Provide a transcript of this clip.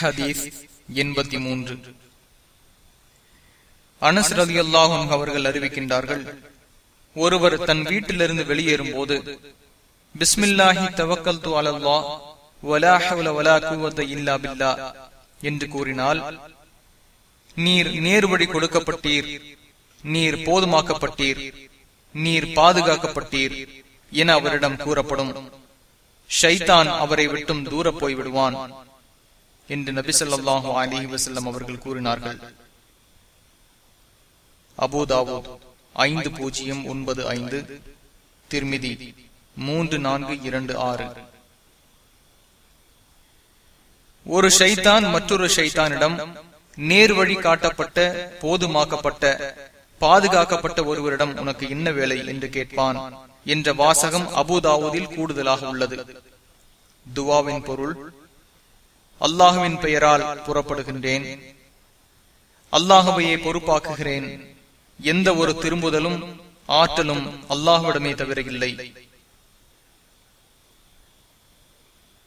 ஹதீஸ் எண்பத்தி மூன்று. அனஸ் ரதி அல்லாஹும் அவர்கள் அறிவிக்கின்றார்கள் ஒருவர் தன் வீட்டிலிருந்து வெளியேறும் போது பிஸ்மில்லாஹி தவக்கல் து அலல்லா வலா வலா குவத்த இல்லா பில்லா என்று கூறினால் நீர் நேர்வழி கொடுக்கப்பட்டீர் நீர் போதுமாக்கப்பட்டீர் நீர் பாதுகாக்கப்பட்டீர் என அவரிடம் கூறப்படும். ஷைத்தான் அவரை விட்டும் தூர போய்விடுவான். என்று நபி சொல்லாஹு அலி வசல்லம் அவர்கள் கூறினார்கள். அபுதாபு ஐந்து பூஜ்ஜியம் ஒன்பது ஐந்து திருமிதி மூன்று நான்கு இரண்டு ஆறு. ஒரு ஷைத்தான் மற்றொரு ஷைத்தானிடம் நேர் வழி காட்டப்பட்ட போதுமாக்கப்பட்ட பாதுகாக்கப்பட்ட ஒருவரிடம் உனக்கு என்ன வேலை என்று கேட்பான் என்ற வாசகம் அபுதாவூதில் கூடுதலாக உள்ளது. துவாவின் பொருள் அல்லாஹுவின் பெயரால் புறப்படுகின்றேன். அல்லாஹுவையே பொறுப்பாக்குகிறேன். எந்த ஒரு திரும்புதலும் ஆற்றலும் அல்லாஹுவிடமே தவிர இல்லை